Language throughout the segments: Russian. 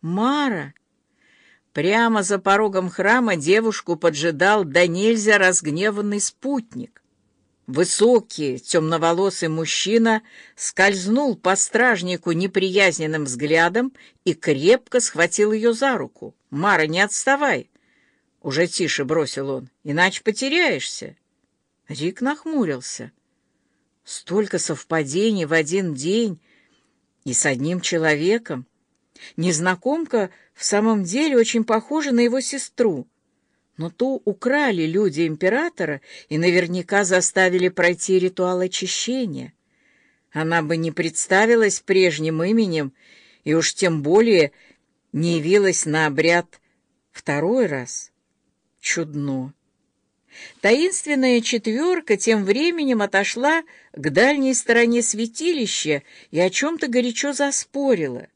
Мара! Прямо за порогом храма девушку поджидал до нельзя разгневанный спутник. Высокий, темноволосый мужчина скользнул по стражнику неприязненным взглядом и крепко схватил ее за руку. «Мара, не отставай!» Уже тише бросил он. «Иначе потеряешься!» Рик нахмурился. Столько совпадений в один день и с одним человеком. Незнакомка в самом деле очень похожа на его сестру, но ту украли люди императора и наверняка заставили пройти ритуал очищения. Она бы не представилась прежним именем и уж тем более не явилась на обряд второй раз. Чудно. Таинственная четверка тем временем отошла к дальней стороне святилища и о чем-то горячо заспорила.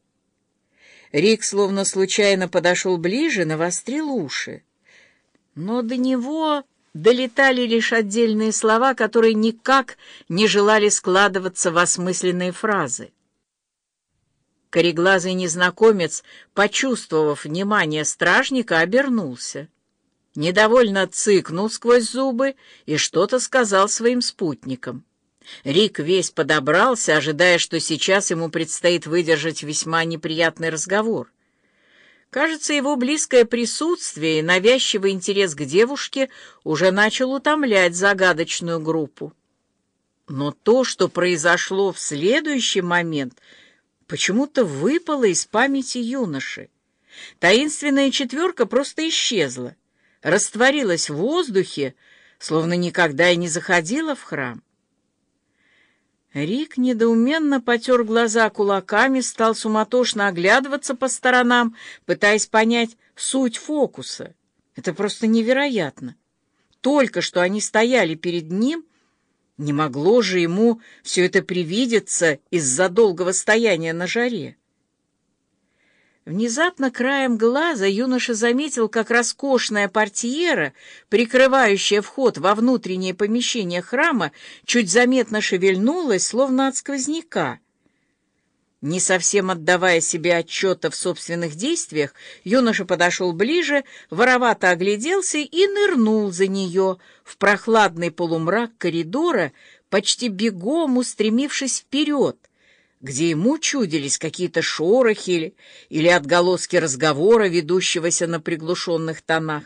Рик словно случайно подошел ближе, навострил уши. Но до него долетали лишь отдельные слова, которые никак не желали складываться в осмысленные фразы. Кореглазый незнакомец, почувствовав внимание стражника, обернулся недовольно цыкнул сквозь зубы и что-то сказал своим спутникам. Рик весь подобрался, ожидая, что сейчас ему предстоит выдержать весьма неприятный разговор. Кажется, его близкое присутствие и навязчивый интерес к девушке уже начал утомлять загадочную группу. Но то, что произошло в следующий момент, почему-то выпало из памяти юноши. Таинственная четверка просто исчезла растворилась в воздухе, словно никогда и не заходила в храм. Рик недоуменно потер глаза кулаками, стал суматошно оглядываться по сторонам, пытаясь понять суть фокуса. Это просто невероятно. Только что они стояли перед ним, не могло же ему все это привидеться из-за долгого стояния на жаре. Внезапно краем глаза юноша заметил, как роскошная портьера, прикрывающая вход во внутреннее помещение храма, чуть заметно шевельнулась, словно от сквозняка. Не совсем отдавая себе отчета в собственных действиях, юноша подошел ближе, воровато огляделся и нырнул за нее в прохладный полумрак коридора, почти бегом устремившись вперед — где ему чудились какие-то шорохи или, отголоски разговора, ведущегося на приглушенных тонах.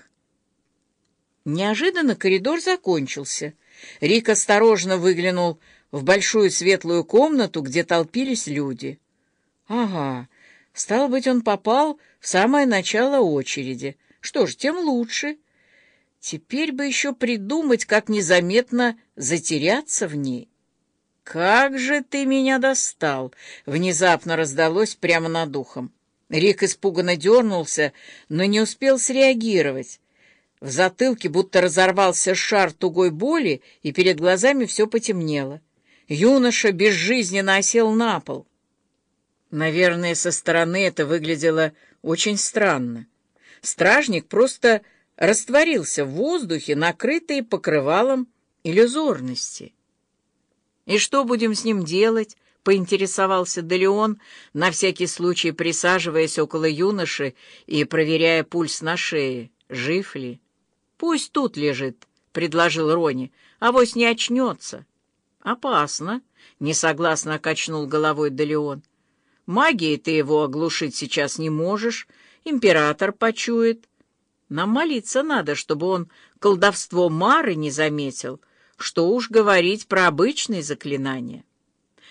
Неожиданно коридор закончился. Рик осторожно выглянул в большую светлую комнату, где толпились люди. Ага, стало быть, он попал в самое начало очереди. Что ж, тем лучше. Теперь бы еще придумать, как незаметно затеряться в ней. «Как же ты меня достал!» — внезапно раздалось прямо над ухом. Рик испуганно дернулся, но не успел среагировать. В затылке будто разорвался шар тугой боли, и перед глазами все потемнело. Юноша безжизненно осел на пол. Наверное, со стороны это выглядело очень странно. Стражник просто растворился в воздухе, накрытый покрывалом иллюзорности. «И что будем с ним делать?» — поинтересовался Делеон, на всякий случай присаживаясь около юноши и проверяя пульс на шее. Жив ли? «Пусть тут лежит», — предложил Рони, — «авось не очнется». «Опасно», — несогласно качнул головой Делеон. «Магией ты его оглушить сейчас не можешь, император почует. Нам молиться надо, чтобы он колдовство Мары не заметил» Что уж говорить про обычные заклинания.